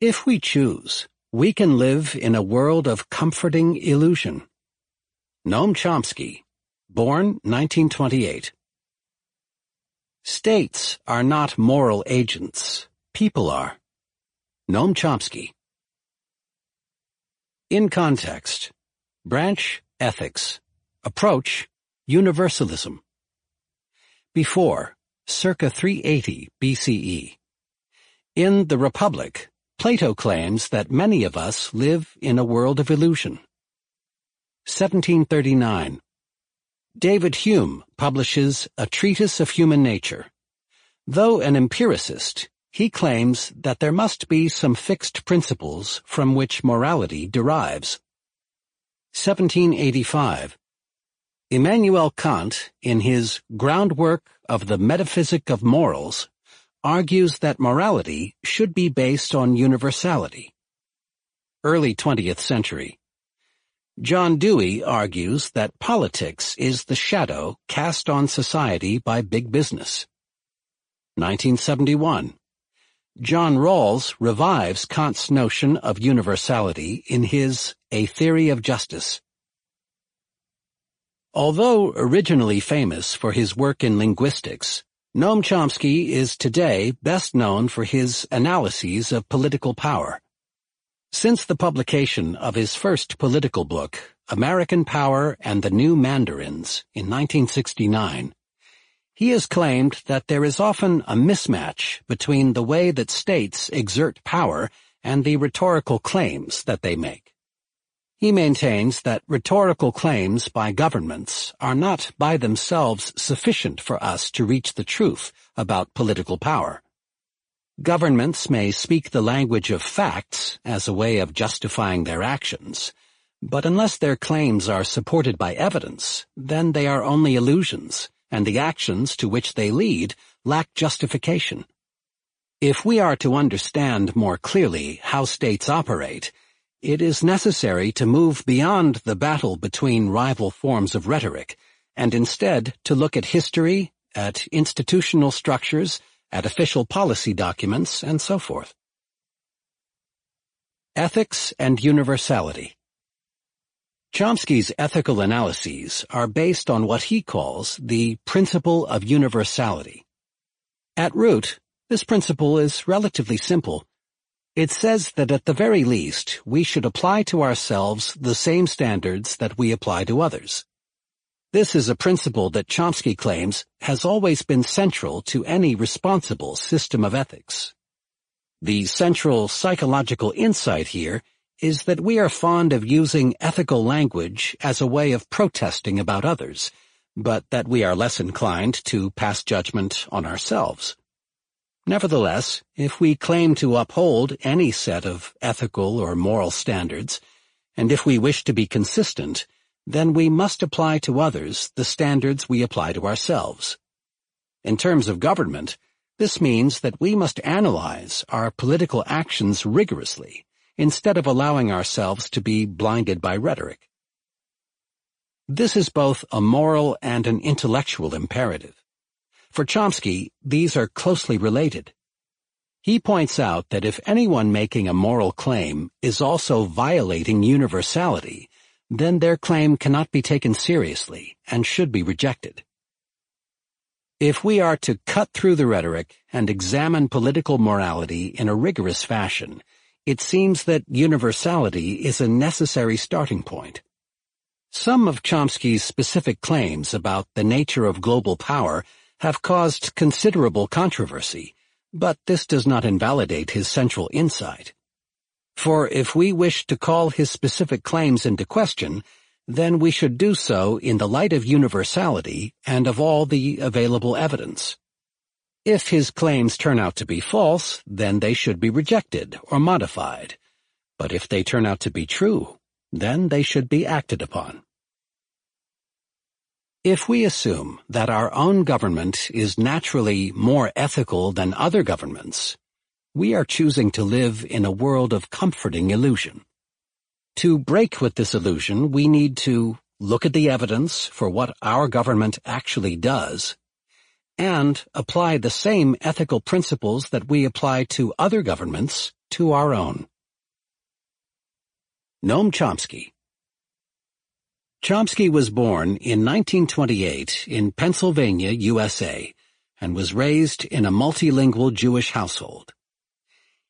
If we choose, we can live in a world of comforting illusion. Noam Chomsky, born 1928. States are not moral agents. People are. Noam Chomsky. In context, branch, ethics. Approach, universalism. Before, circa 380 BCE. In the Republic, Plato claims that many of us live in a world of illusion. 1739. David Hume publishes A Treatise of Human Nature. Though an empiricist, he claims that there must be some fixed principles from which morality derives. 1785. Immanuel Kant, in his Groundwork of the Metaphysic of Morals, argues that morality should be based on universality. Early 20th century. John Dewey argues that politics is the shadow cast on society by big business. 1971. John Rawls revives Kant's notion of universality in his A Theory of Justice. Although originally famous for his work in linguistics, Noam Chomsky is today best known for his analyses of political power. Since the publication of his first political book, American Power and the New Mandarins, in 1969, he has claimed that there is often a mismatch between the way that states exert power and the rhetorical claims that they make. He maintains that rhetorical claims by governments are not by themselves sufficient for us to reach the truth about political power. Governments may speak the language of facts as a way of justifying their actions, but unless their claims are supported by evidence, then they are only illusions, and the actions to which they lead lack justification. If we are to understand more clearly how states operate, it is necessary to move beyond the battle between rival forms of rhetoric and instead to look at history, at institutional structures, at official policy documents, and so forth. Ethics and Universality Chomsky's ethical analyses are based on what he calls the principle of universality. At root, this principle is relatively simple it says that at the very least we should apply to ourselves the same standards that we apply to others. This is a principle that Chomsky claims has always been central to any responsible system of ethics. The central psychological insight here is that we are fond of using ethical language as a way of protesting about others, but that we are less inclined to pass judgment on ourselves. Nevertheless, if we claim to uphold any set of ethical or moral standards, and if we wish to be consistent, then we must apply to others the standards we apply to ourselves. In terms of government, this means that we must analyze our political actions rigorously, instead of allowing ourselves to be blinded by rhetoric. This is both a moral and an intellectual imperative. For Chomsky, these are closely related. He points out that if anyone making a moral claim is also violating universality, then their claim cannot be taken seriously and should be rejected. If we are to cut through the rhetoric and examine political morality in a rigorous fashion, it seems that universality is a necessary starting point. Some of Chomsky's specific claims about the nature of global power have caused considerable controversy, but this does not invalidate his central insight. For if we wish to call his specific claims into question, then we should do so in the light of universality and of all the available evidence. If his claims turn out to be false, then they should be rejected or modified. But if they turn out to be true, then they should be acted upon. If we assume that our own government is naturally more ethical than other governments, we are choosing to live in a world of comforting illusion. To break with this illusion, we need to look at the evidence for what our government actually does, and apply the same ethical principles that we apply to other governments to our own. Noam Chomsky Chomsky was born in 1928 in Pennsylvania, USA, and was raised in a multilingual Jewish household.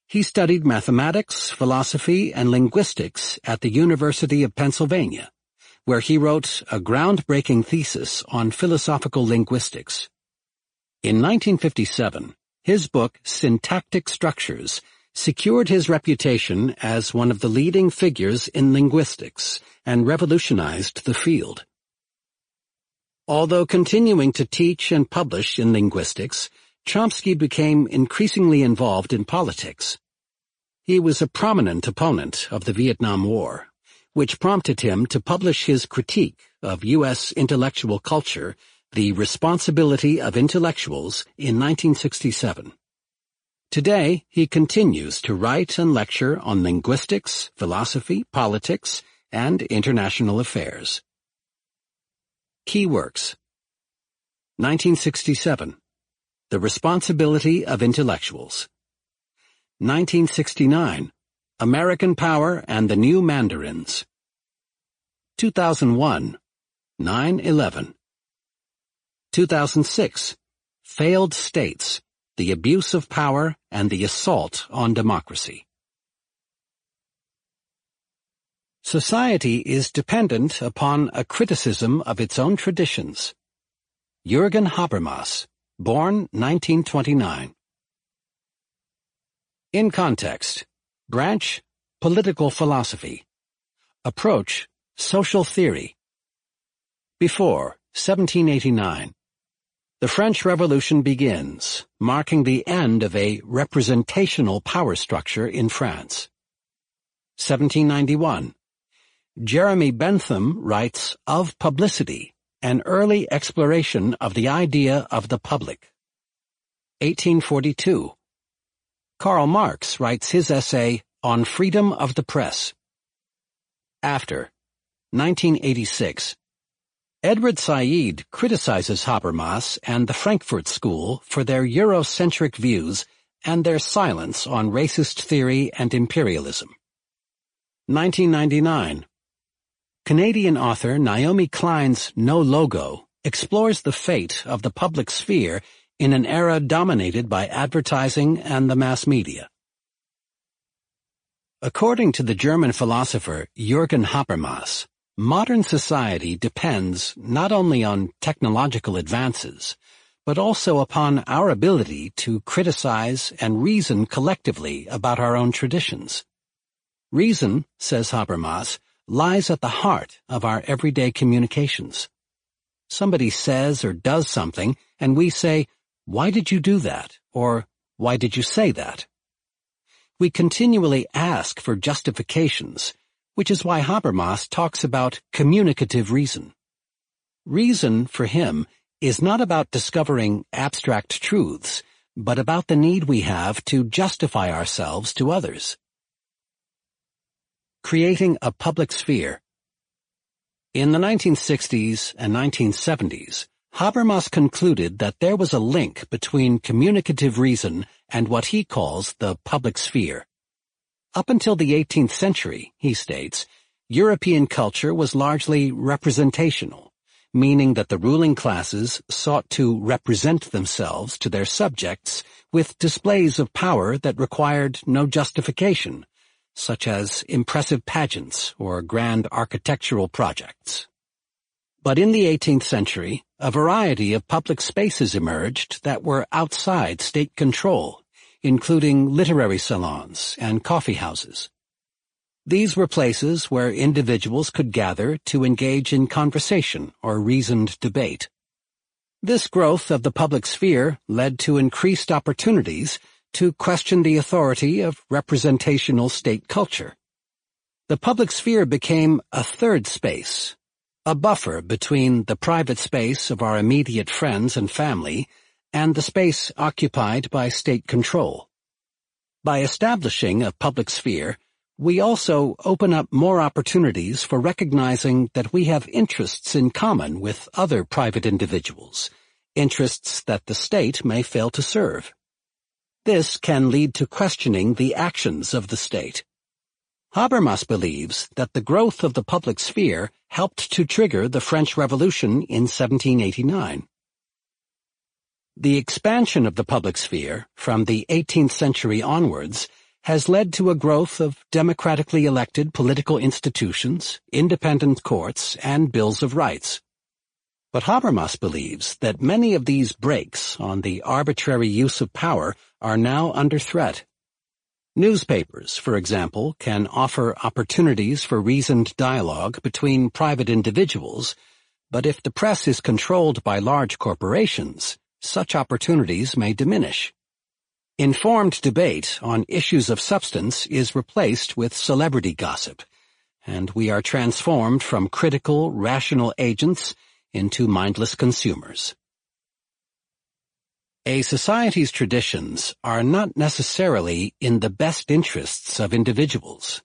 He studied mathematics, philosophy, and linguistics at the University of Pennsylvania, where he wrote a groundbreaking thesis on philosophical linguistics. In 1957, his book Syntactic Structures secured his reputation as one of the leading figures in linguistics and revolutionized the field. Although continuing to teach and publish in linguistics, Chomsky became increasingly involved in politics. He was a prominent opponent of the Vietnam War, which prompted him to publish his critique of U.S. intellectual culture, The Responsibility of Intellectuals, in 1967. Today, he continues to write and lecture on linguistics, philosophy, politics, and international affairs. Key works. 1967 The Responsibility of Intellectuals. 1969 American Power and the New Mandarins. 2001 9-11 2006 Failed States the abuse of power, and the assault on democracy. Society is dependent upon a criticism of its own traditions. Jürgen Habermas, born 1929. In context, branch, political philosophy. Approach, social theory. Before, 1789. The French Revolution begins, marking the end of a representational power structure in France. 1791. Jeremy Bentham writes of publicity, an early exploration of the idea of the public. 1842. Karl Marx writes his essay On Freedom of the Press. After 1986 Edward Said criticizes Habermas and the Frankfurt School for their Eurocentric views and their silence on racist theory and imperialism. 1999. Canadian author Naomi Klein's No Logo explores the fate of the public sphere in an era dominated by advertising and the mass media. According to the German philosopher Jürgen Habermas, Modern society depends not only on technological advances, but also upon our ability to criticize and reason collectively about our own traditions. Reason, says Habermas, lies at the heart of our everyday communications. Somebody says or does something, and we say, why did you do that? Or, why did you say that? We continually ask for justifications, which is why Habermas talks about communicative reason. Reason, for him, is not about discovering abstract truths, but about the need we have to justify ourselves to others. Creating a public sphere. In the 1960s and 1970s, Habermas concluded that there was a link between communicative reason and what he calls the public sphere. Up until the 18th century, he states, European culture was largely representational, meaning that the ruling classes sought to represent themselves to their subjects with displays of power that required no justification, such as impressive pageants or grand architectural projects. But in the 18th century, a variety of public spaces emerged that were outside state control including literary salons and coffee houses. These were places where individuals could gather to engage in conversation or reasoned debate. This growth of the public sphere led to increased opportunities to question the authority of representational state culture. The public sphere became a third space, a buffer between the private space of our immediate friends and family and the space occupied by state control. By establishing a public sphere, we also open up more opportunities for recognizing that we have interests in common with other private individuals, interests that the state may fail to serve. This can lead to questioning the actions of the state. Habermas believes that the growth of the public sphere helped to trigger the French Revolution in 1789. The expansion of the public sphere from the 18th century onwards has led to a growth of democratically elected political institutions, independent courts, and bills of rights. But Habermas believes that many of these brakes on the arbitrary use of power are now under threat. Newspapers, for example, can offer opportunities for reasoned dialogue between private individuals, but if the press is controlled by large corporations, such opportunities may diminish. Informed debate on issues of substance is replaced with celebrity gossip, and we are transformed from critical, rational agents into mindless consumers. A society's traditions are not necessarily in the best interests of individuals.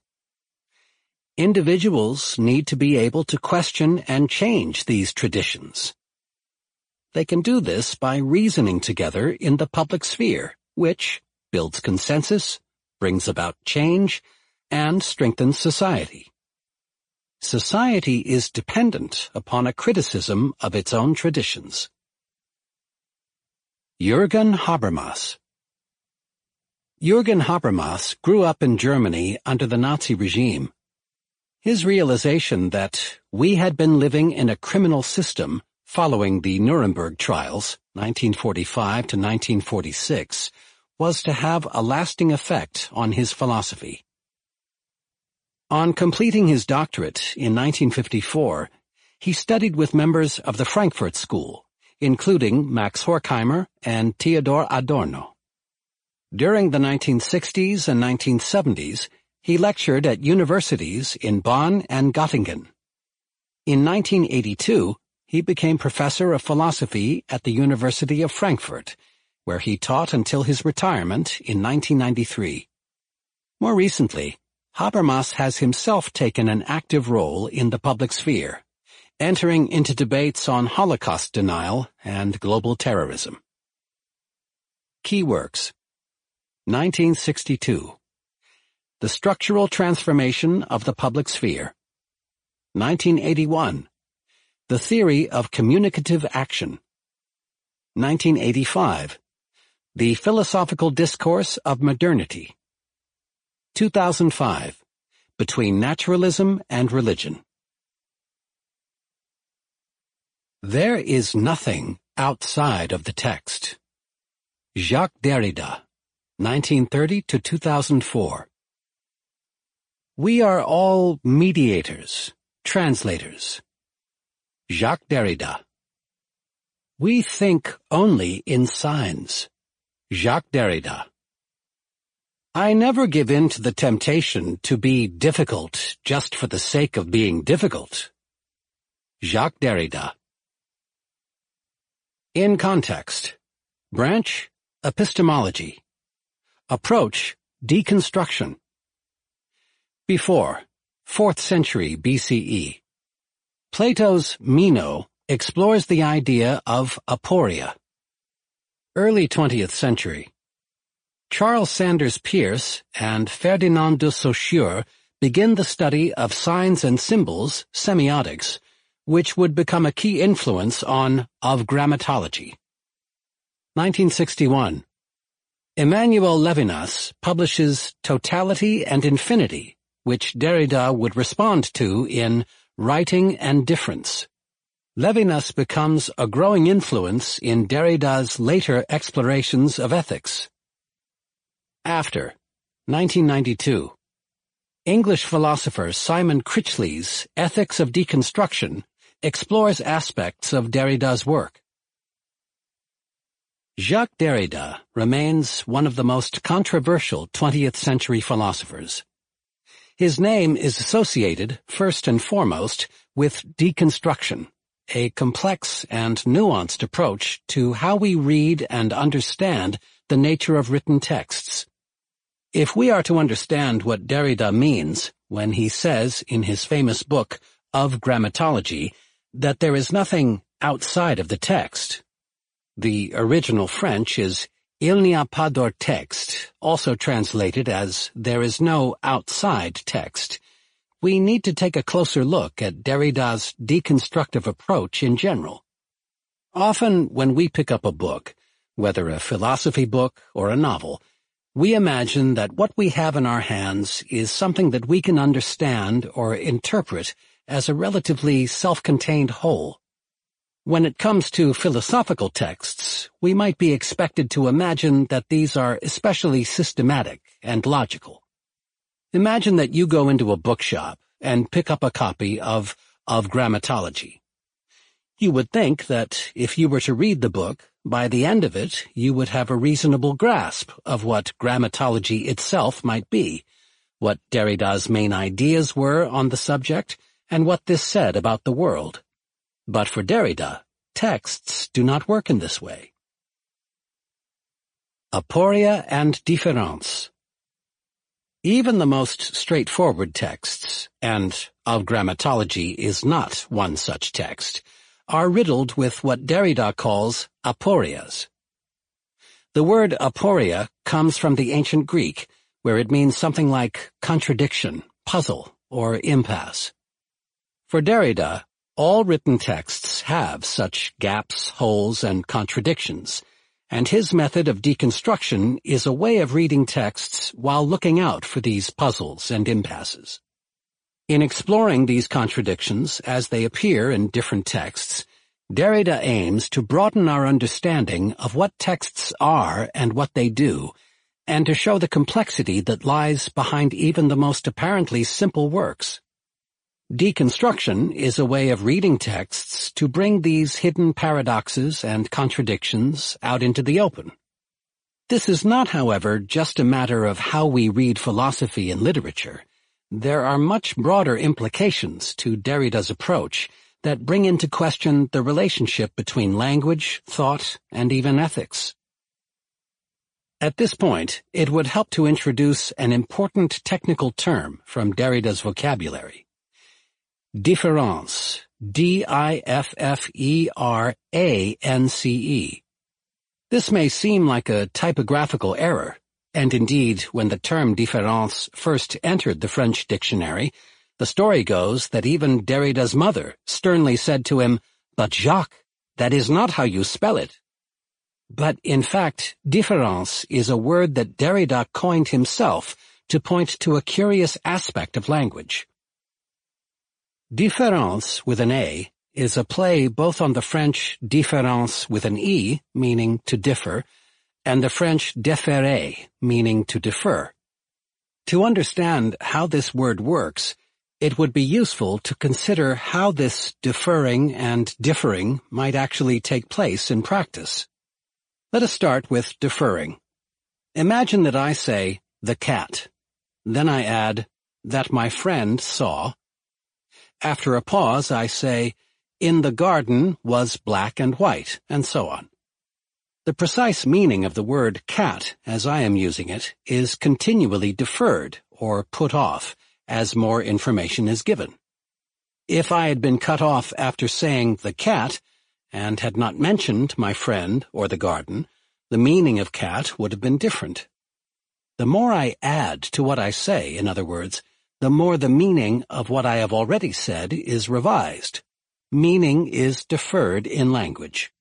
Individuals need to be able to question and change these traditions. They can do this by reasoning together in the public sphere, which builds consensus, brings about change, and strengthens society. Society is dependent upon a criticism of its own traditions. Jürgen Habermas Jürgen Habermas grew up in Germany under the Nazi regime. His realization that we had been living in a criminal system following the Nuremberg trials, 1945 to 1946, was to have a lasting effect on his philosophy. On completing his doctorate in 1954, he studied with members of the Frankfurt School, including Max Horkheimer and Theodor Adorno. During the 1960s and 1970s, he lectured at universities in Bonn and Göttingen. In 1982, he became professor of philosophy at the University of Frankfurt, where he taught until his retirement in 1993. More recently, Habermas has himself taken an active role in the public sphere, entering into debates on Holocaust denial and global terrorism. Key Works 1962 The Structural Transformation of the Public Sphere 1981 the Theory of Communicative Action 1985. The Philosophical Discourse of Modernity 2005. Between Naturalism and Religion There is nothing outside of the text. Jacques Derrida, 1930 to 2004. We are all mediators, translators, Jacques Derrida. We think only in signs. Jacques Derrida. I never give in to the temptation to be difficult just for the sake of being difficult. Jacques Derrida. In context. Branch, epistemology. Approach, deconstruction. Before, 4th century BCE. Plato's Meno explores the idea of aporia. Early 20th century. Charles Sanders Peirce and Ferdinand de Saussure begin the study of signs and symbols, semiotics, which would become a key influence on of grammatology. 1961. Emmanuel Levinas publishes Totality and Infinity, which Derrida would respond to in Writing and Difference. Levinas becomes a growing influence in Derrida's later explorations of ethics. After 1992 English philosopher Simon Critchley's Ethics of Deconstruction explores aspects of Derrida's work. Jacques Derrida remains one of the most controversial 20th century philosophers. His name is associated, first and foremost, with deconstruction, a complex and nuanced approach to how we read and understand the nature of written texts. If we are to understand what Derrida means when he says in his famous book, Of Grammatology, that there is nothing outside of the text, the original French is Il n'y a pas also translated as there is no outside text, we need to take a closer look at Derrida's deconstructive approach in general. Often when we pick up a book, whether a philosophy book or a novel, we imagine that what we have in our hands is something that we can understand or interpret as a relatively self-contained whole. When it comes to philosophical texts, we might be expected to imagine that these are especially systematic and logical. Imagine that you go into a bookshop and pick up a copy of, of grammatology. You would think that if you were to read the book, by the end of it, you would have a reasonable grasp of what grammatology itself might be, what Derrida's main ideas were on the subject, and what this said about the world. But for Derrida, texts do not work in this way. Aporia and Différance Even the most straightforward texts, and of grammatology is not one such text, are riddled with what Derrida calls aporias. The word aporia comes from the ancient Greek, where it means something like contradiction, puzzle, or impasse. For Derrida, all written texts have such gaps, holes, and contradictions, and his method of deconstruction is a way of reading texts while looking out for these puzzles and impasses. In exploring these contradictions as they appear in different texts, Derrida aims to broaden our understanding of what texts are and what they do, and to show the complexity that lies behind even the most apparently simple works. Deconstruction is a way of reading texts to bring these hidden paradoxes and contradictions out into the open. This is not, however, just a matter of how we read philosophy and literature. There are much broader implications to Derrida's approach that bring into question the relationship between language, thought, and even ethics. At this point, it would help to introduce an important technical term from Derrida's vocabulary. Différance, D-I-F-F-E-R-A-N-C-E. This may seem like a typographical error, and indeed, when the term différance first entered the French dictionary, the story goes that even Derrida's mother sternly said to him, But Jacques, that is not how you spell it. But in fact, différance is a word that Derrida coined himself to point to a curious aspect of language. Différance with an A is a play both on the French différence with an E, meaning to differ, and the French déférer, meaning to defer. To understand how this word works, it would be useful to consider how this deferring and differing might actually take place in practice. Let us start with deferring. Imagine that I say, the cat. Then I add, that my friend saw, after a pause, I say, in the garden was black and white, and so on. The precise meaning of the word cat, as I am using it, is continually deferred, or put off, as more information is given. If I had been cut off after saying the cat, and had not mentioned my friend or the garden, the meaning of cat would have been different. The more I add to what I say, in other words, the more the meaning of what I have already said is revised. Meaning is deferred in language.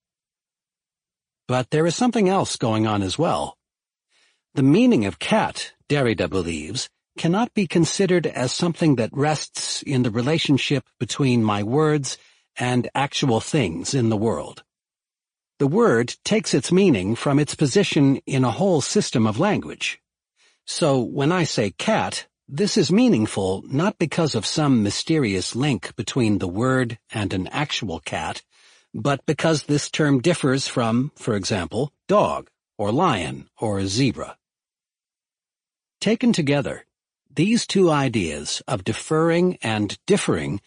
But there is something else going on as well. The meaning of cat, Derrida believes, cannot be considered as something that rests in the relationship between my words and actual things in the world. The word takes its meaning from its position in a whole system of language. So when I say cat, this is meaningful not because of some mysterious link between the word and an actual cat, but because this term differs from, for example, dog, or lion, or zebra. Taken together, these two ideas of deferring and differing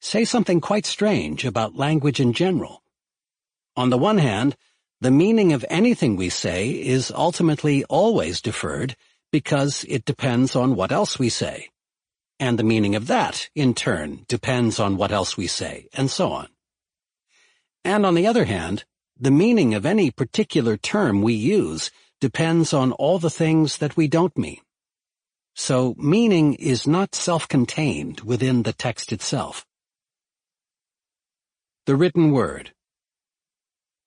say something quite strange about language in general. On the one hand, the meaning of anything we say is ultimately always deferred because it depends on what else we say. And the meaning of that, in turn, depends on what else we say, and so on. And on the other hand, the meaning of any particular term we use depends on all the things that we don't mean. So meaning is not self-contained within the text itself. The written word.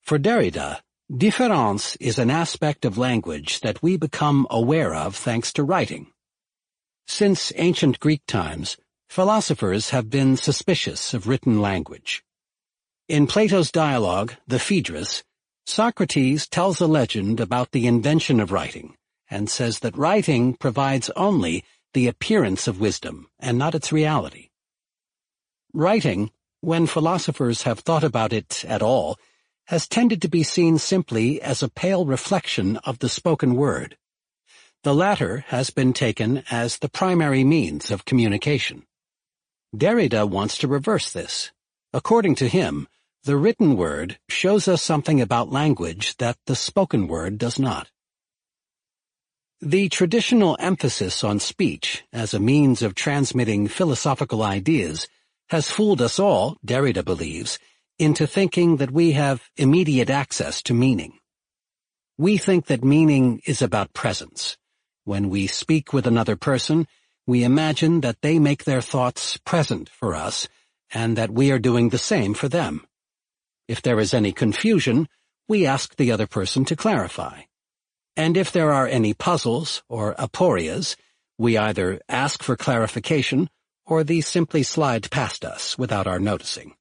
For Derrida, Différance is an aspect of language that we become aware of thanks to writing. Since ancient Greek times, philosophers have been suspicious of written language. In Plato's dialogue, The Phaedrus, Socrates tells a legend about the invention of writing and says that writing provides only the appearance of wisdom and not its reality. Writing, when philosophers have thought about it at all, has tended to be seen simply as a pale reflection of the spoken word. The latter has been taken as the primary means of communication. Derrida wants to reverse this. According to him, the written word shows us something about language that the spoken word does not. The traditional emphasis on speech as a means of transmitting philosophical ideas has fooled us all, Derrida believes, into thinking that we have immediate access to meaning. We think that meaning is about presence. When we speak with another person, we imagine that they make their thoughts present for us and that we are doing the same for them. If there is any confusion, we ask the other person to clarify. And if there are any puzzles or aporias, we either ask for clarification or these simply slide past us without our noticing.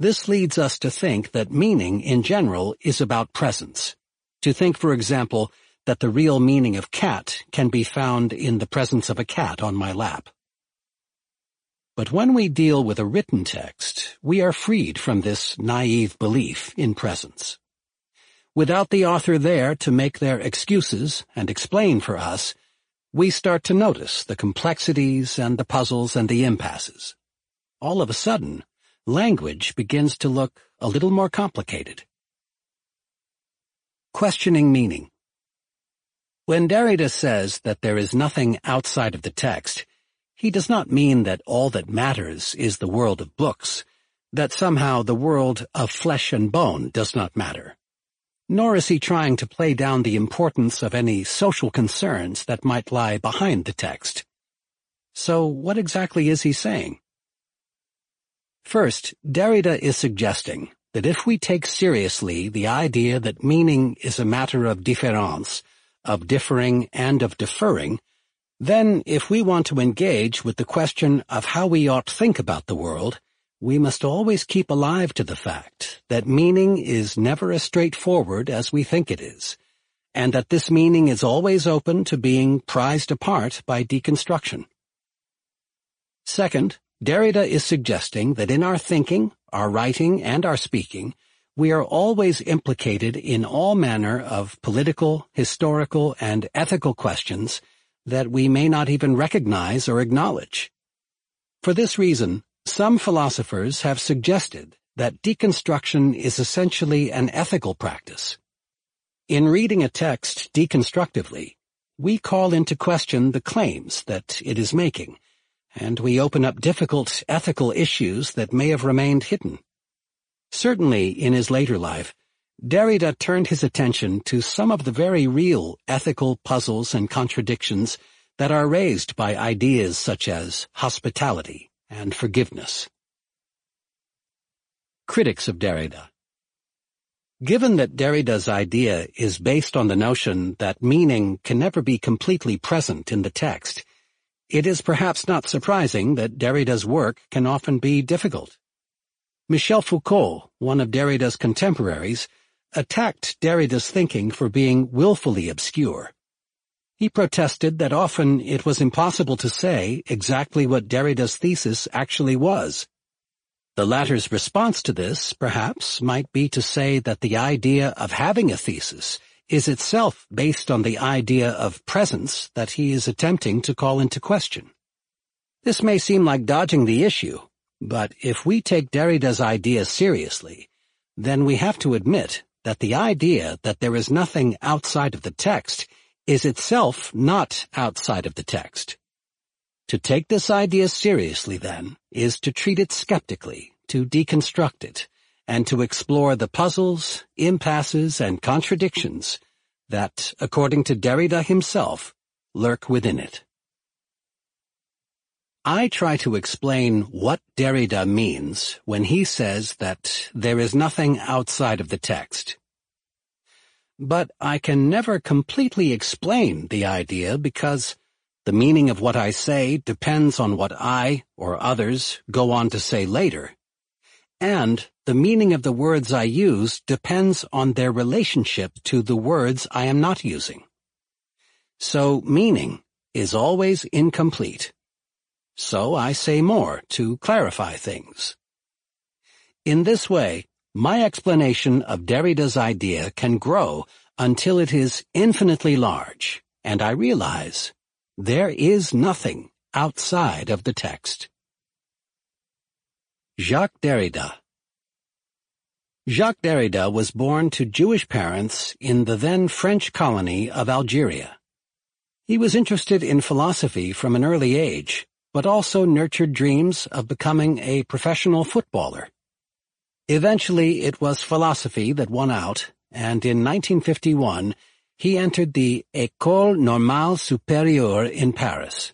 This leads us to think that meaning, in general, is about presence. To think, for example, that the real meaning of cat can be found in the presence of a cat on my lap. But when we deal with a written text, we are freed from this naive belief in presence. Without the author there to make their excuses and explain for us, we start to notice the complexities and the puzzles and the impasses. All of a sudden, language begins to look a little more complicated. Questioning meaning. When Derrida says that there is nothing outside of the text, he does not mean that all that matters is the world of books, that somehow the world of flesh and bone does not matter. Nor is he trying to play down the importance of any social concerns that might lie behind the text. So what exactly is he saying? First, Derrida is suggesting that if we take seriously the idea that meaning is a matter of différance, of differing and of deferring, then if we want to engage with the question of how we ought to think about the world, we must always keep alive to the fact that meaning is never as straightforward as we think it is, and that this meaning is always open to being prized apart by deconstruction. Second, Derrida is suggesting that in our thinking, our writing, and our speaking, we are always implicated in all manner of political, historical, and ethical questions that we may not even recognize or acknowledge. For this reason, some philosophers have suggested that deconstruction is essentially an ethical practice. In reading a text deconstructively, we call into question the claims that it is making, and we open up difficult ethical issues that may have remained hidden. Certainly, in his later life, Derrida turned his attention to some of the very real ethical puzzles and contradictions that are raised by ideas such as hospitality and forgiveness. Critics of Derrida Given that Derrida's idea is based on the notion that meaning can never be completely present in the text, it is perhaps not surprising that Derrida's work can often be difficult. Michel Foucault, one of Derrida's contemporaries, attacked Derrida's thinking for being willfully obscure. He protested that often it was impossible to say exactly what Derrida's thesis actually was. The latter's response to this, perhaps, might be to say that the idea of having a thesis is itself based on the idea of presence that he is attempting to call into question. This may seem like dodging the issue, but if we take Derrida's idea seriously, then we have to admit that the idea that there is nothing outside of the text is itself not outside of the text. To take this idea seriously, then, is to treat it skeptically, to deconstruct it, and to explore the puzzles, impasses, and contradictions that, according to Derrida himself, lurk within it. I try to explain what Derrida means when he says that there is nothing outside of the text. But I can never completely explain the idea because the meaning of what I say depends on what I, or others, go on to say later, and the meaning of the words I use depends on their relationship to the words I am not using. So meaning is always incomplete. So I say more to clarify things. In this way, my explanation of Derrida's idea can grow until it is infinitely large, and I realize there is nothing outside of the text. Jacques Derrida Jacques Derrida was born to Jewish parents in the then French colony of Algeria. He was interested in philosophy from an early age, but also nurtured dreams of becoming a professional footballer. Eventually it was philosophy that won out, and in 1951 he entered the École Normale Supérieure in Paris.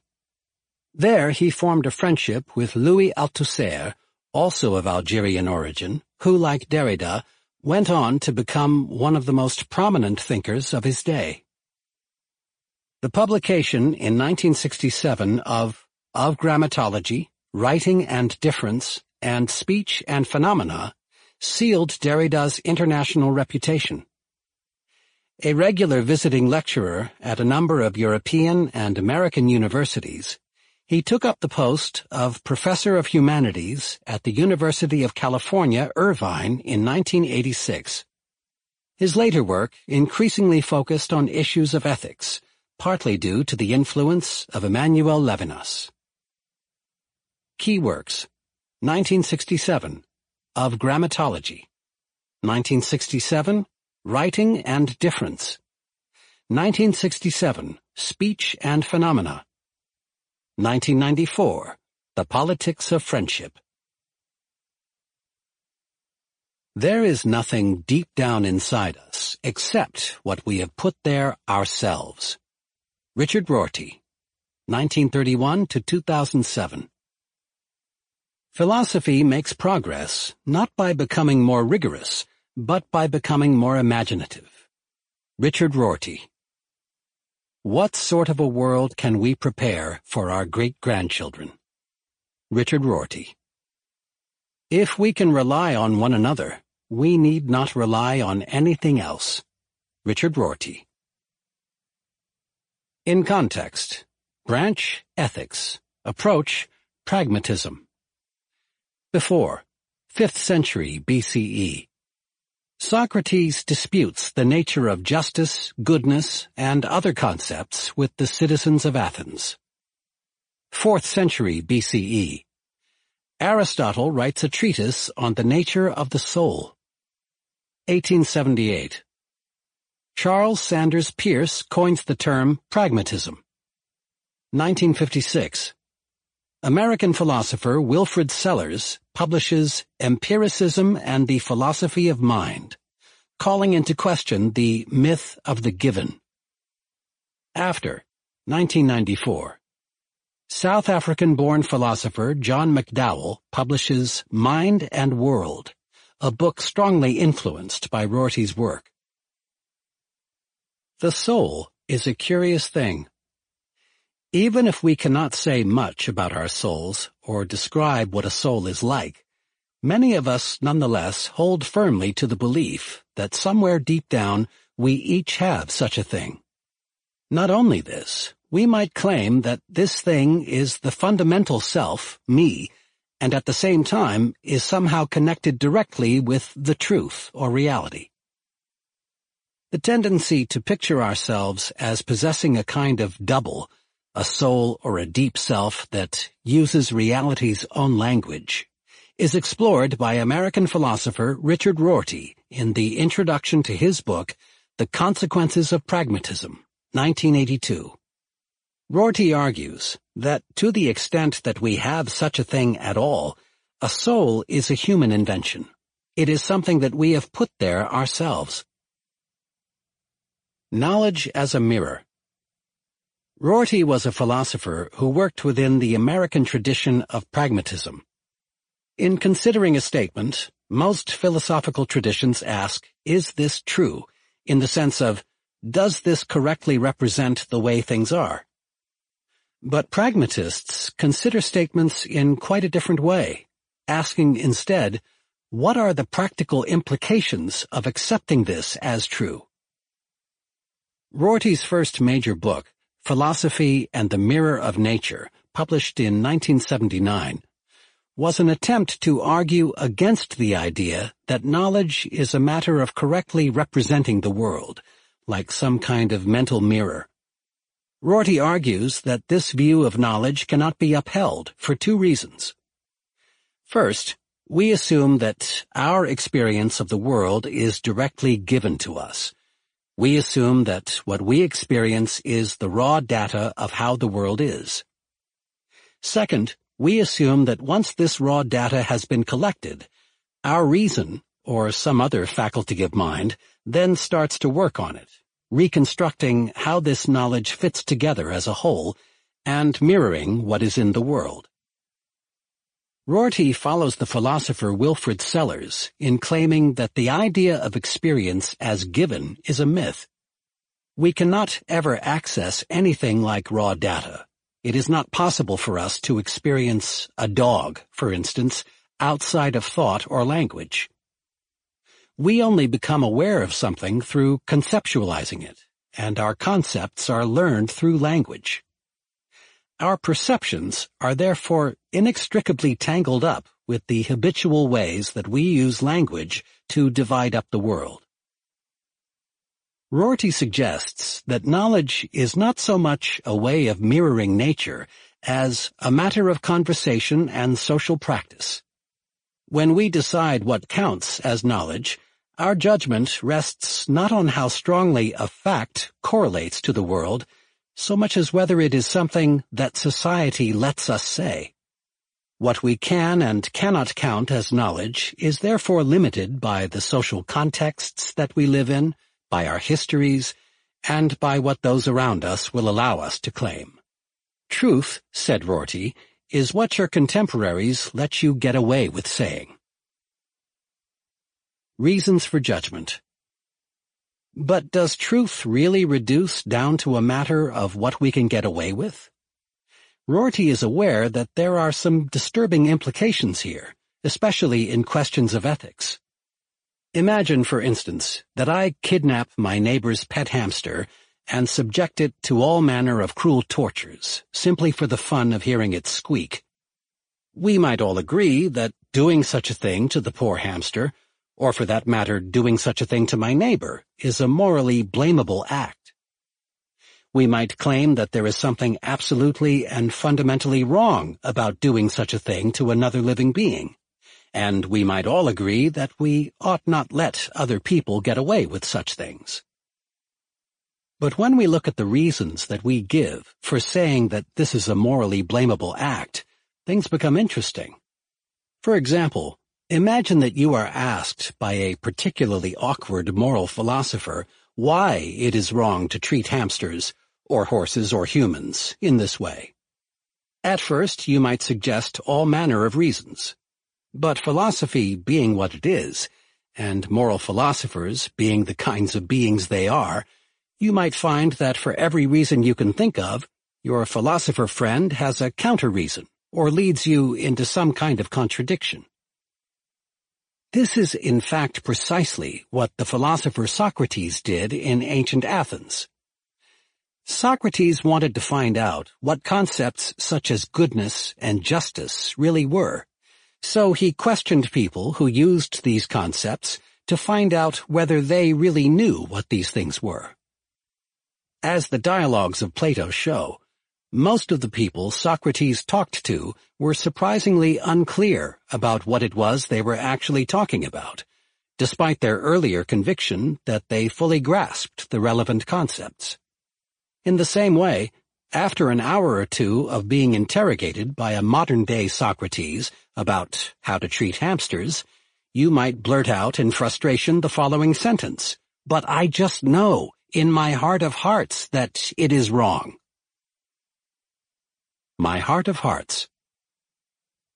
There he formed a friendship with Louis Althusser, also of Algerian origin, who, like Derrida, went on to become one of the most prominent thinkers of his day. The publication in 1967 of Of Grammatology, Writing and Difference, and Speech and Phenomena sealed Derrida's international reputation. A regular visiting lecturer at a number of European and American universities, he took up the post of Professor of Humanities at the University of California, Irvine in 1986. His later work increasingly focused on issues of ethics, partly due to the influence of Emmanuel Levinas. Key Works. 1967 Of Grammatology. 1967 Writing and Difference. 1967 Speech and Phenomena. 1994 The Politics of Friendship There is nothing deep down inside us except what we have put there ourselves. Richard Rorty, 1931 to 2007 Philosophy makes progress not by becoming more rigorous, but by becoming more imaginative. Richard Rorty what sort of a world can we prepare for our great-grandchildren? Richard Rorty If we can rely on one another, we need not rely on anything else. Richard Rorty In Context Branch, Ethics Approach, Pragmatism Before, 5th century BCE Socrates disputes the nature of justice, goodness, and other concepts with the citizens of Athens. 4th century BCE Aristotle writes a treatise on the nature of the soul. 1878 Charles Sanders Peirce coins the term pragmatism. 1956 American philosopher Wilfrid Sellars publishes Empiricism and the Philosophy of Mind, calling into question the myth of the given. After 1994, South African-born philosopher John McDowell publishes Mind and World, a book strongly influenced by Rorty's work. The soul is a curious thing. Even if we cannot say much about our souls or describe what a soul is like, many of us nonetheless hold firmly to the belief that somewhere deep down we each have such a thing. Not only this, we might claim that this thing is the fundamental self, me, and at the same time is somehow connected directly with the truth or reality. The tendency to picture ourselves as possessing a kind of double a soul or a deep self that uses reality's own language, is explored by American philosopher Richard Rorty in the introduction to his book, The Consequences of Pragmatism, 1982. Rorty argues that to the extent that we have such a thing at all, a soul is a human invention. It is something that we have put there ourselves. Knowledge as a Mirror Rorty was a philosopher who worked within the American tradition of pragmatism. In considering a statement, most philosophical traditions ask, is this true, in the sense of, does this correctly represent the way things are? But pragmatists consider statements in quite a different way, asking instead, what are the practical implications of accepting this as true? Rorty's first major book, Philosophy and the Mirror of Nature, published in 1979, was an attempt to argue against the idea that knowledge is a matter of correctly representing the world, like some kind of mental mirror. Rorty argues that this view of knowledge cannot be upheld for two reasons. First, we assume that our experience of the world is directly given to us, we assume that what we experience is the raw data of how the world is. Second, we assume that once this raw data has been collected, our reason, or some other faculty of mind, then starts to work on it, reconstructing how this knowledge fits together as a whole and mirroring what is in the world. Rorty follows the philosopher Wilfrid Sellars in claiming that the idea of experience as given is a myth. We cannot ever access anything like raw data. It is not possible for us to experience a dog, for instance, outside of thought or language. We only become aware of something through conceptualizing it, and our concepts are learned through language. Our perceptions are therefore inextricably tangled up with the habitual ways that we use language to divide up the world. Rorty suggests that knowledge is not so much a way of mirroring nature as a matter of conversation and social practice. When we decide what counts as knowledge, our judgment rests not on how strongly a fact correlates to the world, so much as whether it is something that society lets us say. What we can and cannot count as knowledge is therefore limited by the social contexts that we live in, by our histories, and by what those around us will allow us to claim. Truth, said Rorty, is what your contemporaries let you get away with saying. Reasons for Judgment but does truth really reduce down to a matter of what we can get away with? Rorty is aware that there are some disturbing implications here, especially in questions of ethics. Imagine, for instance, that I kidnap my neighbor's pet hamster and subject it to all manner of cruel tortures, simply for the fun of hearing it squeak. We might all agree that doing such a thing to the poor hamster or for that matter doing such a thing to my neighbor, is a morally blamable act. We might claim that there is something absolutely and fundamentally wrong about doing such a thing to another living being, and we might all agree that we ought not let other people get away with such things. But when we look at the reasons that we give for saying that this is a morally blamable act, things become interesting. For example, Imagine that you are asked by a particularly awkward moral philosopher why it is wrong to treat hamsters, or horses, or humans in this way. At first, you might suggest all manner of reasons. But philosophy being what it is, and moral philosophers being the kinds of beings they are, you might find that for every reason you can think of, your philosopher friend has a counter-reason, or leads you into some kind of contradiction. This is in fact precisely what the philosopher Socrates did in ancient Athens. Socrates wanted to find out what concepts such as goodness and justice really were, so he questioned people who used these concepts to find out whether they really knew what these things were. As the dialogues of Plato show, most of the people Socrates talked to were surprisingly unclear about what it was they were actually talking about, despite their earlier conviction that they fully grasped the relevant concepts. In the same way, after an hour or two of being interrogated by a modern-day Socrates about how to treat hamsters, you might blurt out in frustration the following sentence, but I just know in my heart of hearts that it is wrong my heart of hearts.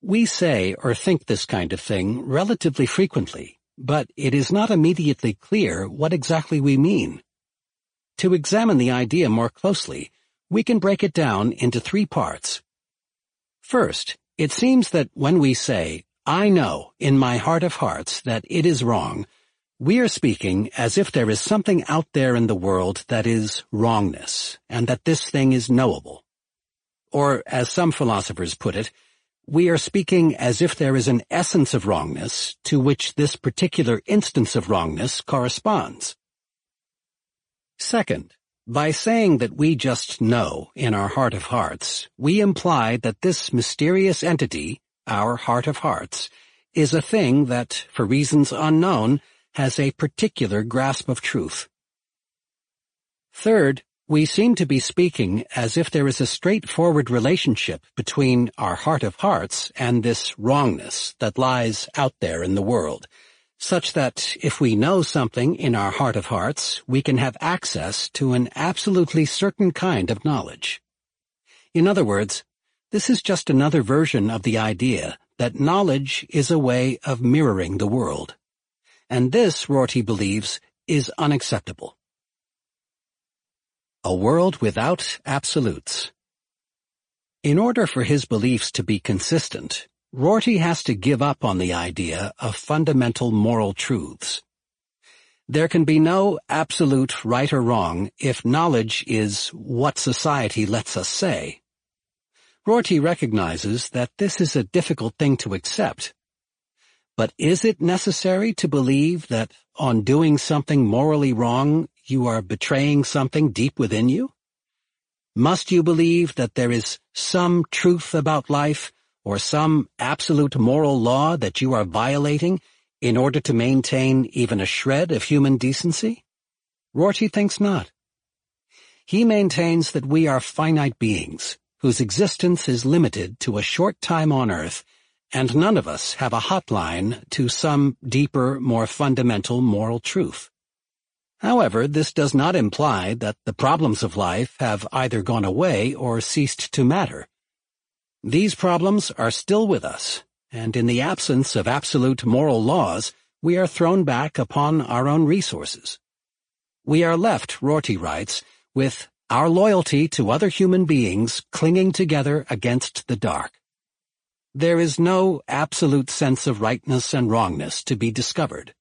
We say or think this kind of thing relatively frequently, but it is not immediately clear what exactly we mean. To examine the idea more closely, we can break it down into three parts. First, it seems that when we say, I know in my heart of hearts that it is wrong, we are speaking as if there is something out there in the world that is wrongness, and that this thing is knowable. Or, as some philosophers put it, we are speaking as if there is an essence of wrongness to which this particular instance of wrongness corresponds. Second, by saying that we just know in our heart of hearts, we imply that this mysterious entity, our heart of hearts, is a thing that, for reasons unknown, has a particular grasp of truth. Third, we seem to be speaking as if there is a straightforward relationship between our heart of hearts and this wrongness that lies out there in the world, such that if we know something in our heart of hearts, we can have access to an absolutely certain kind of knowledge. In other words, this is just another version of the idea that knowledge is a way of mirroring the world. And this, Rorty believes, is unacceptable. A world without absolutes. In order for his beliefs to be consistent, Rorty has to give up on the idea of fundamental moral truths. There can be no absolute right or wrong if knowledge is what society lets us say. Rorty recognizes that this is a difficult thing to accept. But is it necessary to believe that on doing something morally wrong, you are betraying something deep within you? Must you believe that there is some truth about life or some absolute moral law that you are violating in order to maintain even a shred of human decency? Rorty thinks not. He maintains that we are finite beings whose existence is limited to a short time on earth and none of us have a hotline to some deeper, more fundamental moral truth. However, this does not imply that the problems of life have either gone away or ceased to matter. These problems are still with us, and in the absence of absolute moral laws, we are thrown back upon our own resources. We are left, Rorty writes, with our loyalty to other human beings clinging together against the dark. There is no absolute sense of rightness and wrongness to be discovered.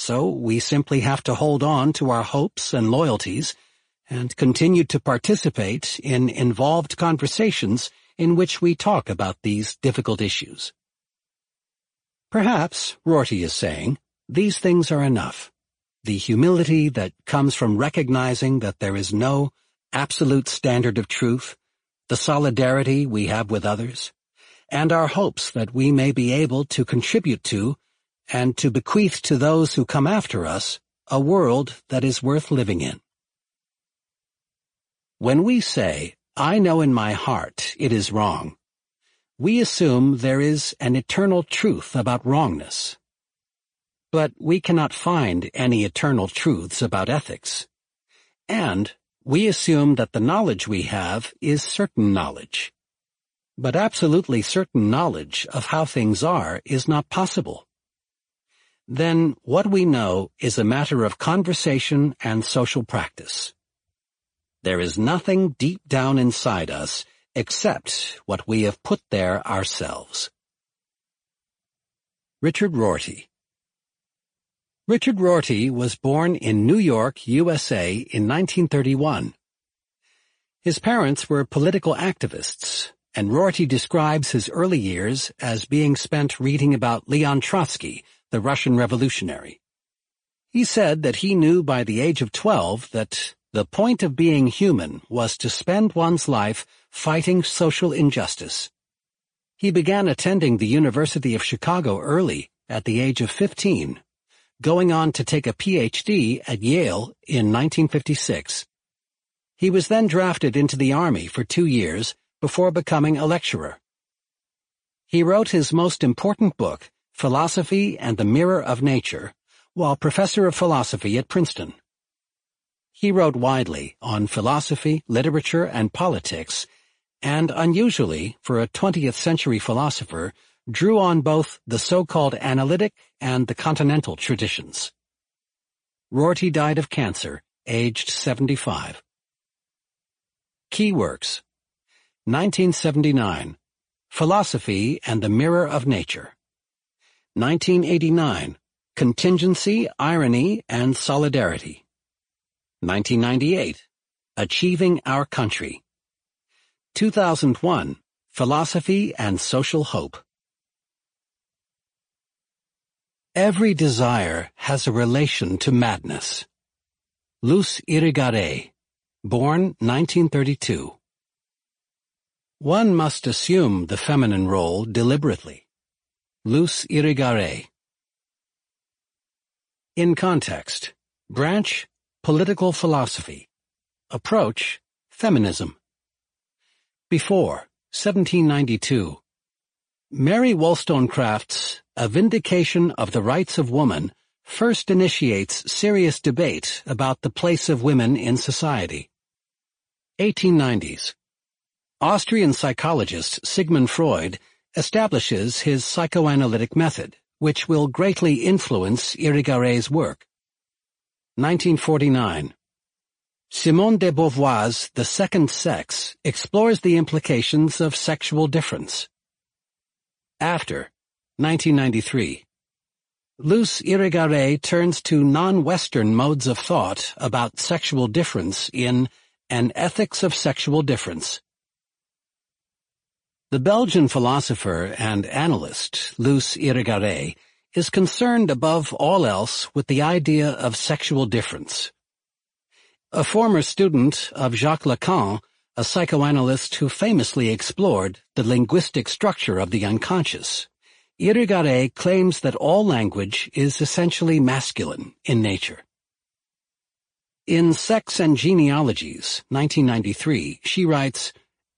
So we simply have to hold on to our hopes and loyalties and continue to participate in involved conversations in which we talk about these difficult issues. Perhaps, Rorty is saying, these things are enough. The humility that comes from recognizing that there is no absolute standard of truth, the solidarity we have with others, and our hopes that we may be able to contribute to and to bequeath to those who come after us a world that is worth living in. When we say, I know in my heart it is wrong, we assume there is an eternal truth about wrongness. But we cannot find any eternal truths about ethics. And we assume that the knowledge we have is certain knowledge. But absolutely certain knowledge of how things are is not possible then what we know is a matter of conversation and social practice. There is nothing deep down inside us except what we have put there ourselves. Richard Rorty Richard Rorty was born in New York, USA in 1931. His parents were political activists, and Rorty describes his early years as being spent reading about Leon Trotsky, the Russian revolutionary. He said that he knew by the age of 12 that the point of being human was to spend one's life fighting social injustice. He began attending the University of Chicago early, at the age of 15, going on to take a Ph.D. at Yale in 1956. He was then drafted into the Army for two years before becoming a lecturer. He wrote his most important book, Philosophy and the Mirror of Nature, while professor of philosophy at Princeton. He wrote widely on philosophy, literature, and politics, and unusually, for a 20th century philosopher, drew on both the so-called analytic and the continental traditions. Rorty died of cancer, aged 75. Key works 1979 Philosophy and the Mirror of Nature 1989 Contingency, Irony, and Solidarity. 1998 Achieving Our Country. 2001 Philosophy and Social Hope. Every desire has a relation to madness. Luce Irigaray, born 1932. One must assume the feminine role deliberately. Luce Irigaray. In context, branch, political philosophy. Approach, feminism. Before, 1792. Mary Wollstonecraft's A Vindication of the Rights of Woman first initiates serious debate about the place of women in society. 1890s. Austrian psychologist Sigmund Freud establishes his psychoanalytic method, which will greatly influence Irigaray's work. 1949 Simone de Beauvoir's The Second Sex explores the implications of sexual difference. After 1993 Luce Irigaray turns to non-Western modes of thought about sexual difference in An Ethics of Sexual Difference, the Belgian philosopher and analyst Luce Irigaray is concerned above all else with the idea of sexual difference. A former student of Jacques Lacan, a psychoanalyst who famously explored the linguistic structure of the unconscious, Irigaray claims that all language is essentially masculine in nature. In Sex and Genealogies, 1993, she writes,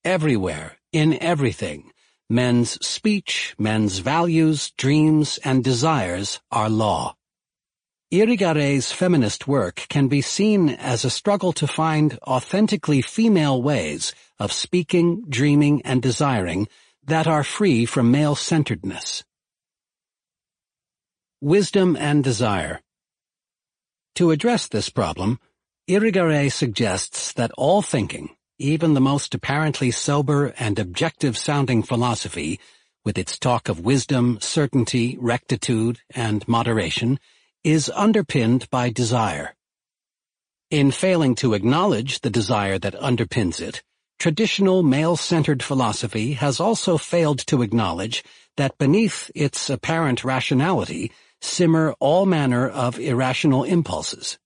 Everywhere, in everything, men's speech, men's values, dreams, and desires are law. Irigaray's feminist work can be seen as a struggle to find authentically female ways of speaking, dreaming, and desiring that are free from male-centeredness. Wisdom and Desire To address this problem, Irigaray suggests that all thinking, even the most apparently sober and objective-sounding philosophy, with its talk of wisdom, certainty, rectitude, and moderation, is underpinned by desire. In failing to acknowledge the desire that underpins it, traditional male-centered philosophy has also failed to acknowledge that beneath its apparent rationality simmer all manner of irrational impulses.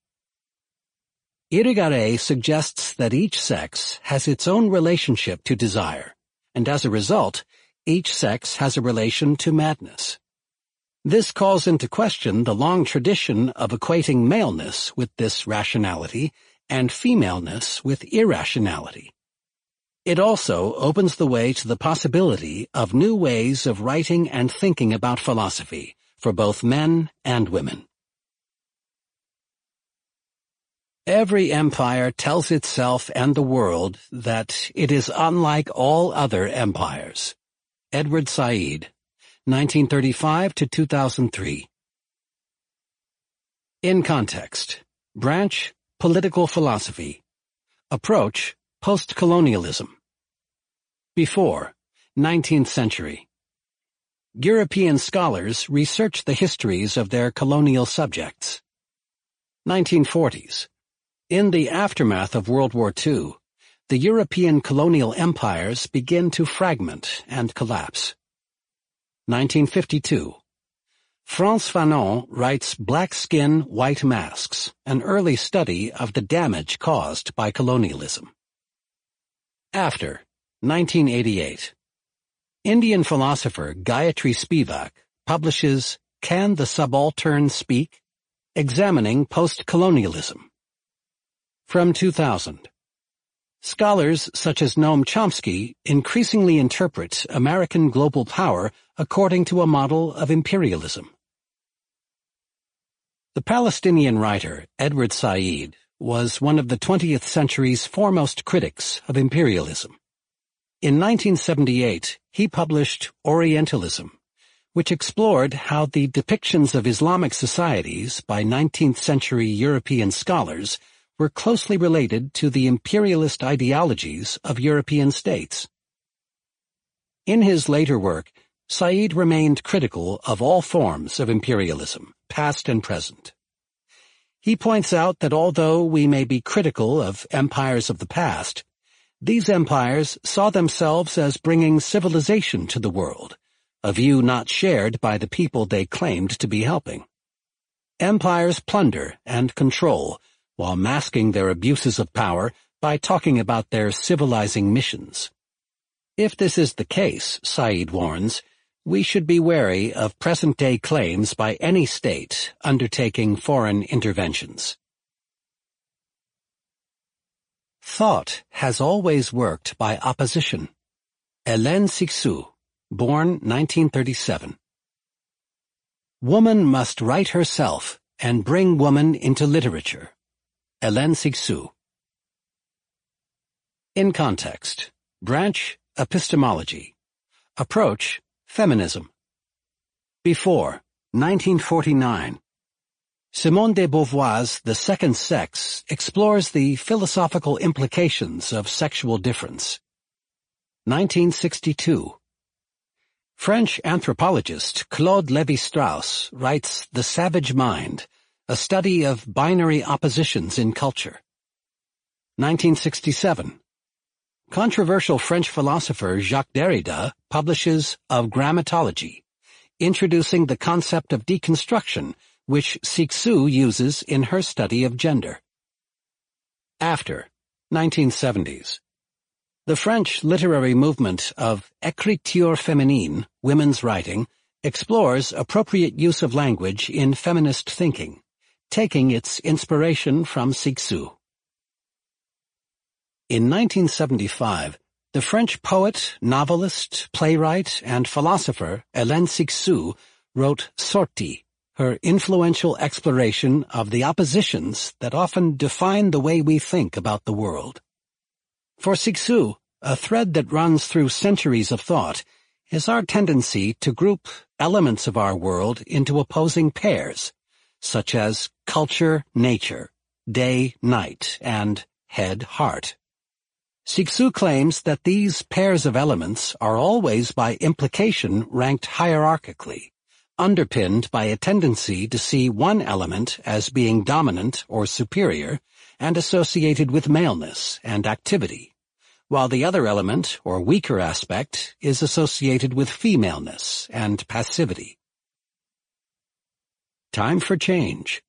Irigaray suggests that each sex has its own relationship to desire, and as a result, each sex has a relation to madness. This calls into question the long tradition of equating maleness with this rationality and femaleness with irrationality. It also opens the way to the possibility of new ways of writing and thinking about philosophy for both men and women. Every empire tells itself and the world that it is unlike all other empires. Edward Said, 1935 to 2003. In context, branch, political philosophy. Approach, post-colonialism. Before, 19th century. European scholars researched the histories of their colonial subjects. 1940s in the aftermath of World War II, the European colonial empires begin to fragment and collapse. 1952. Frantz Fanon writes Black Skin, White Masks, an early study of the damage caused by colonialism. After 1988. Indian philosopher Gayatri Spivak publishes Can the Subaltern Speak? Examining Post-Colonialism from 2000. Scholars such as Noam Chomsky increasingly interpret American global power according to a model of imperialism. The Palestinian writer Edward Said was one of the 20th century's foremost critics of imperialism. In 1978, he published Orientalism, which explored how the depictions of Islamic societies by 19th century European scholars were closely related to the imperialist ideologies of European states. In his later work, Said remained critical of all forms of imperialism, past and present. He points out that although we may be critical of empires of the past, these empires saw themselves as bringing civilization to the world, a view not shared by the people they claimed to be helping. Empires plunder and control while masking their abuses of power by talking about their civilizing missions. If this is the case, Said warns, we should be wary of present-day claims by any state undertaking foreign interventions. Thought has always worked by opposition. Hélène Cixous, born 1937. Woman must write herself and bring woman into literature. Hélène Cixous. In context, branch, epistemology. Approach, feminism. Before, 1949. Simone de Beauvoir's The Second Sex explores the philosophical implications of sexual difference. 1962. French anthropologist Claude Levi-Strauss writes The Savage Mind, a Study of Binary Oppositions in Culture. 1967. Controversial French philosopher Jacques Derrida publishes Of Grammatology, introducing the concept of deconstruction, which Cixous uses in her study of gender. After, 1970s. The French literary movement of écriture féminine, women's writing, explores appropriate use of language in feminist thinking taking its inspiration from Cixous. In 1975, the French poet, novelist, playwright, and philosopher Hélène Cixous wrote Sortie, her influential exploration of the oppositions that often define the way we think about the world. For Cixous, a thread that runs through centuries of thought is our tendency to group elements of our world into opposing pairs, such as culture, nature, day, night, and head, heart. Cixous claims that these pairs of elements are always by implication ranked hierarchically, underpinned by a tendency to see one element as being dominant or superior and associated with maleness and activity, while the other element or weaker aspect is associated with femaleness and passivity. Time for change.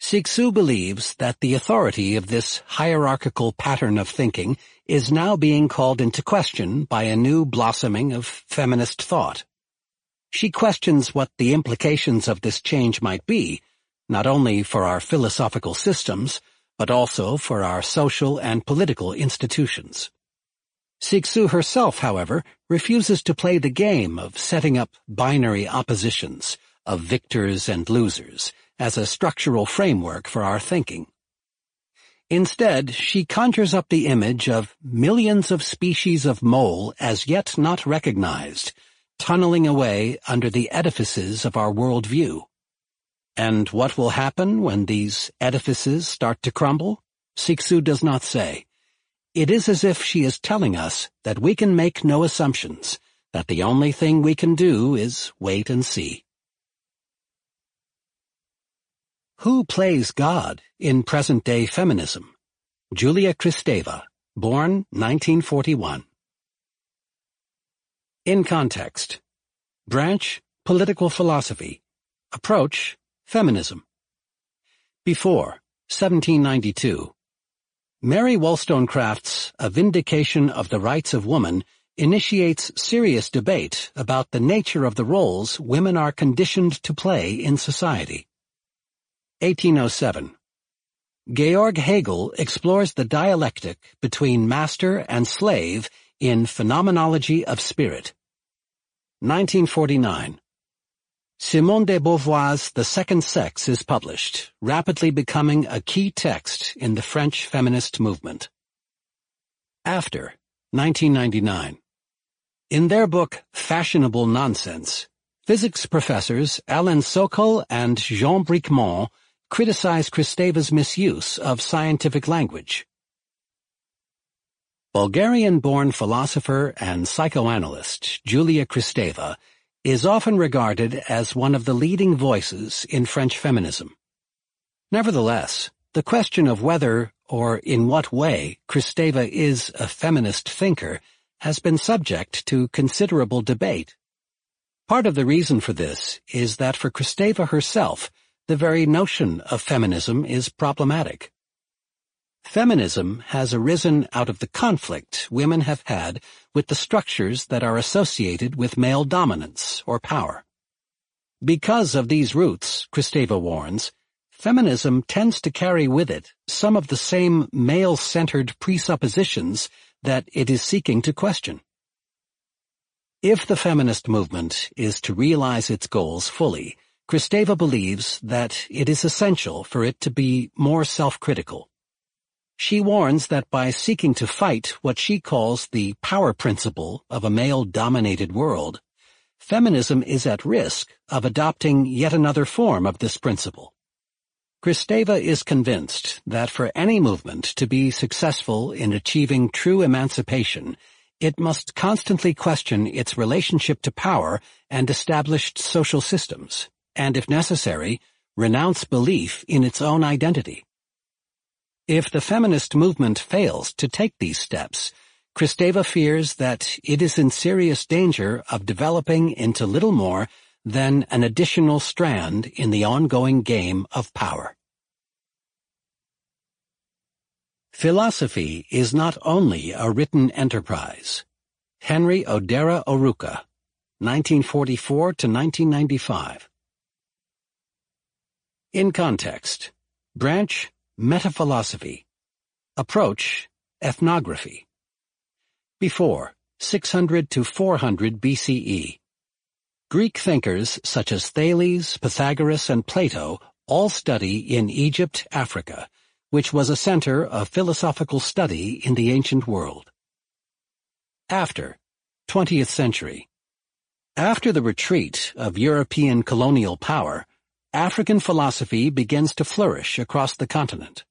Cixous believes that the authority of this hierarchical pattern of thinking is now being called into question by a new blossoming of feminist thought. She questions what the implications of this change might be, not only for our philosophical systems, but also for our social and political institutions. Cixous herself, however, refuses to play the game of setting up binary oppositions, of victors and losers as a structural framework for our thinking. Instead, she conjures up the image of millions of species of mole as yet not recognized, tunneling away under the edifices of our worldview. And what will happen when these edifices start to crumble? Cixous does not say. It is as if she is telling us that we can make no assumptions, that the only thing we can do is wait and see. Who plays God in present-day feminism? Julia Kristeva, born 1941. In context. Branch, political philosophy. Approach, feminism. Before, 1792. Mary Wollstonecraft's A Vindication of the Rights of Woman initiates serious debate about the nature of the roles women are conditioned to play in society. 1807. Georg Hegel explores the dialectic between master and slave in Phenomenology of Spirit. 1949. Simone de Beauvoir's The Second Sex is published, rapidly becoming a key text in the French feminist movement. After, 1999. In their book Fashionable Nonsense, physics professors Alan Sokal and Jean Bricmont criticized Kristeva's misuse of scientific language. Bulgarian-born philosopher and psychoanalyst Julia Kristeva is often regarded as one of the leading voices in French feminism. Nevertheless, the question of whether, or in what way, Kristeva is a feminist thinker has been subject to considerable debate. Part of the reason for this is that for Kristeva herself, the very notion of feminism is problematic. Feminism has arisen out of the conflict women have had with the structures that are associated with male dominance or power. Because of these roots, Kristeva warns, feminism tends to carry with it some of the same male-centered presuppositions that it is seeking to question. If the feminist movement is to realize its goals fully, Kristeva believes that it is essential for it to be more self-critical. She warns that by seeking to fight what she calls the power principle of a male-dominated world, feminism is at risk of adopting yet another form of this principle. Kristeva is convinced that for any movement to be successful in achieving true emancipation, it must constantly question its relationship to power and established social systems and, if necessary, renounce belief in its own identity. If the feminist movement fails to take these steps, Kristeva fears that it is in serious danger of developing into little more than an additional strand in the ongoing game of power. Philosophy is not only a written enterprise. Henry Odera Oruka, 1944 to 1995. In context, branch, metaphilosophy. Approach, ethnography. Before, 600 to 400 BCE. Greek thinkers such as Thales, Pythagoras, and Plato all study in Egypt, Africa, which was a center of philosophical study in the ancient world. After, 20th century. After the retreat of European colonial power, African philosophy begins to flourish across the continent.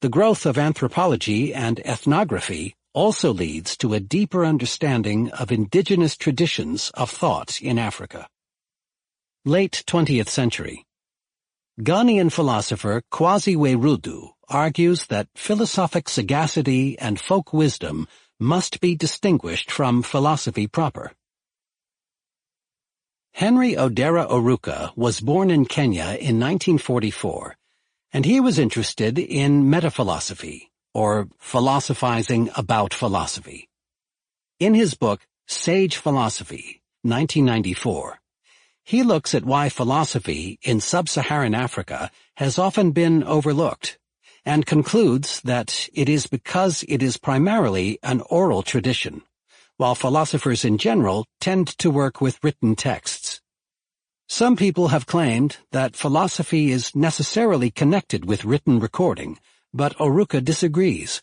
The growth of anthropology and ethnography also leads to a deeper understanding of indigenous traditions of thought in Africa. Late 20th century Ghanaian philosopher Kwasi Wiredu argues that philosophic sagacity and folk wisdom must be distinguished from philosophy proper. Henry Odera Oruka was born in Kenya in 1944, and he was interested in metaphilosophy, or philosophizing about philosophy. In his book, Sage Philosophy, 1994, he looks at why philosophy in sub-Saharan Africa has often been overlooked, and concludes that it is because it is primarily an oral tradition while philosophers in general tend to work with written texts. Some people have claimed that philosophy is necessarily connected with written recording, but Oruka disagrees.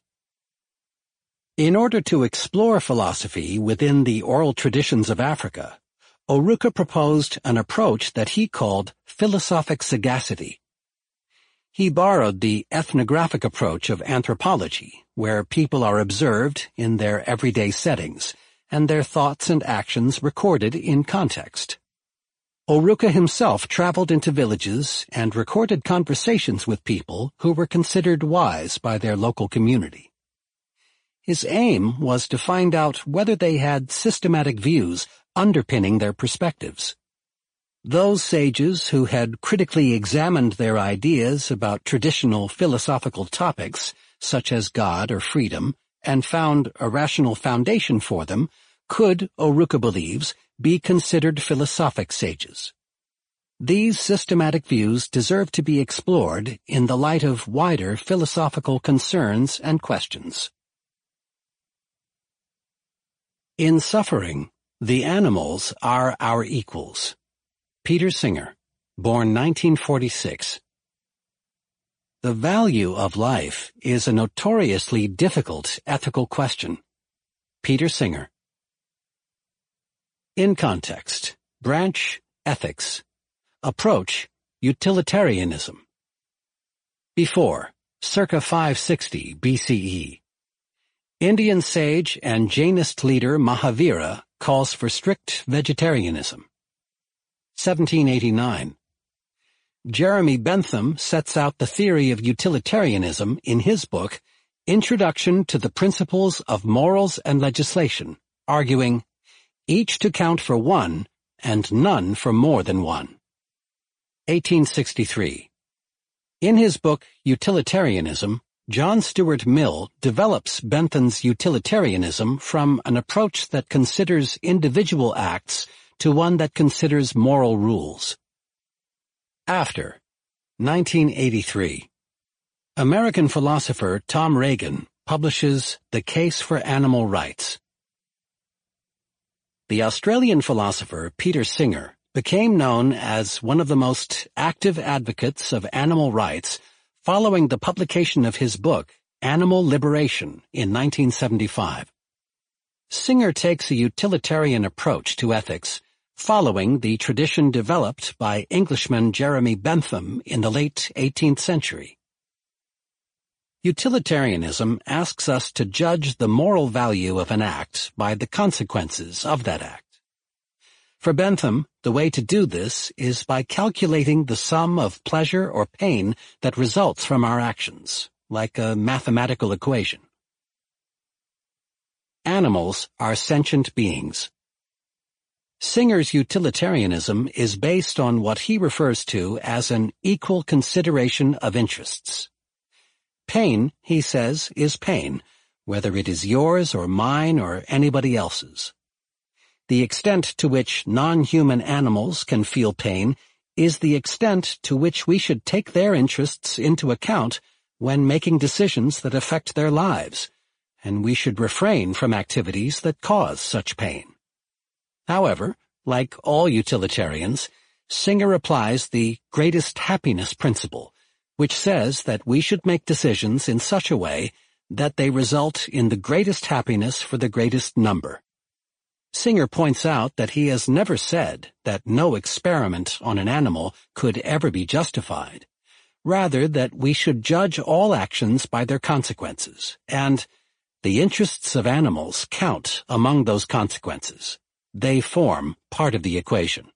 In order to explore philosophy within the oral traditions of Africa, Oruka proposed an approach that he called philosophic sagacity. He borrowed the ethnographic approach of anthropology, where people are observed in their everyday settings, and their thoughts and actions recorded in context. Oruka himself traveled into villages and recorded conversations with people who were considered wise by their local community. His aim was to find out whether they had systematic views underpinning their perspectives. Those sages who had critically examined their ideas about traditional philosophical topics, such as God or freedom, and found a rational foundation for them, could, Oruka believes, be considered philosophic sages. These systematic views deserve to be explored in the light of wider philosophical concerns and questions. In suffering, the animals are our equals. Peter Singer, born 1946, the value of life is a notoriously difficult ethical question. Peter Singer In context, branch, ethics. Approach, utilitarianism. Before, circa 560 BCE. Indian sage and Jainist leader Mahavira calls for strict vegetarianism. 1789. Jeremy Bentham sets out the theory of utilitarianism in his book, Introduction to the Principles of Morals and Legislation, arguing, each to count for one and none for more than one. 1863. In his book Utilitarianism, John Stuart Mill develops Bentham's utilitarianism from an approach that considers individual acts to one that considers moral rules. After 1983 American philosopher Tom Regan publishes The Case for Animal Rights. The Australian philosopher Peter Singer became known as one of the most active advocates of animal rights following the publication of his book Animal Liberation in 1975. Singer takes a utilitarian approach to ethics following the tradition developed by Englishman Jeremy Bentham in the late 18th century. Utilitarianism asks us to judge the moral value of an act by the consequences of that act. For Bentham, the way to do this is by calculating the sum of pleasure or pain that results from our actions, like a mathematical equation. Animals are sentient beings Singer's utilitarianism is based on what he refers to as an equal consideration of interests. Pain, he says, is pain, whether it is yours or mine or anybody else's. The extent to which non-human animals can feel pain is the extent to which we should take their interests into account when making decisions that affect their lives, and we should refrain from activities that cause such pain. However, like all utilitarians, Singer applies the greatest happiness principle, which says that we should make decisions in such a way that they result in the greatest happiness for the greatest number. Singer points out that he has never said that no experiment on an animal could ever be justified, rather that we should judge all actions by their consequences, and the interests of animals count among those consequences. They form part of the equation.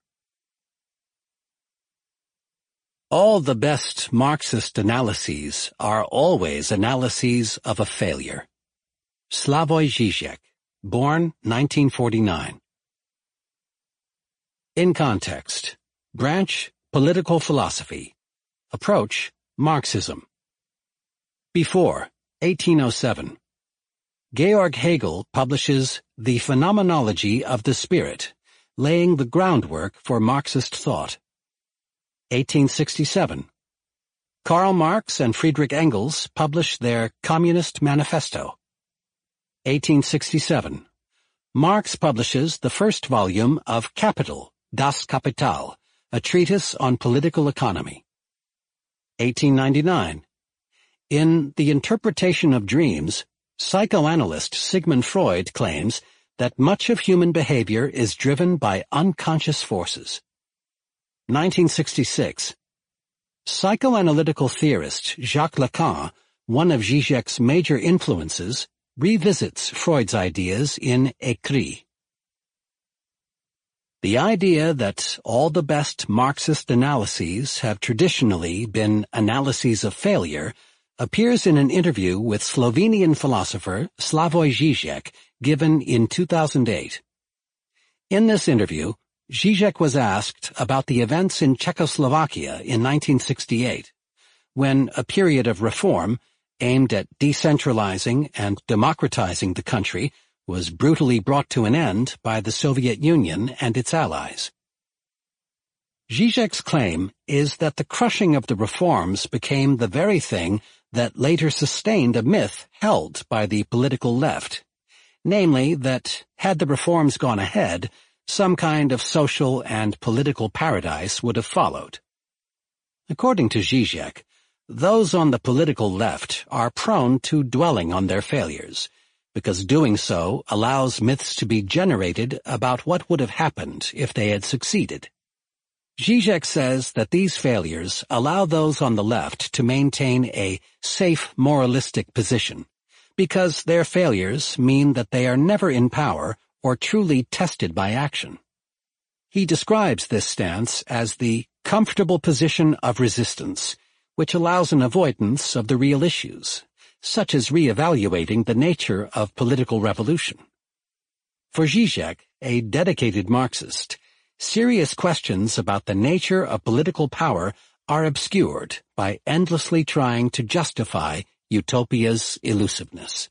All the best Marxist analyses are always analyses of a failure. Slavoj Žižek, born 1949. In context, branch, political philosophy. Approach, Marxism. Before, 1807, Georg Hegel publishes The Phenomenology of the Spirit, laying the groundwork for Marxist thought. 1867. Karl Marx and Friedrich Engels publish their Communist Manifesto. 1867. Marx publishes the first volume of Capital, Das Kapital, a treatise on political economy. 1899. In The Interpretation of Dreams, Psychoanalyst Sigmund Freud claims that much of human behavior is driven by unconscious forces. 1966. Psychoanalytical theorist Jacques Lacan, one of Zizek's major influences, revisits Freud's ideas in Écrits. The idea that all the best Marxist analyses have traditionally been analyses of failure appears in an interview with Slovenian philosopher Slavoj Žižek given in 2008. In this interview, Žižek was asked about the events in Czechoslovakia in 1968, when a period of reform aimed at decentralizing and democratizing the country was brutally brought to an end by the Soviet Union and its allies. Zizek's claim is that the crushing of the reforms became the very thing that later sustained a myth held by the political left, namely that had the reforms gone ahead, some kind of social and political paradise would have followed. According to Zizek, those on the political left are prone to dwelling on their failures, because doing so allows myths to be generated about what would have happened if they had succeeded. Zizek says that these failures allow those on the left to maintain a safe moralistic position, because their failures mean that they are never in power or truly tested by action. He describes this stance as the comfortable position of resistance, which allows an avoidance of the real issues, such as re-evaluating the nature of political revolution. For Zizek, a dedicated Marxist, serious questions about the nature of political power are obscured by endlessly trying to justify utopia's elusiveness.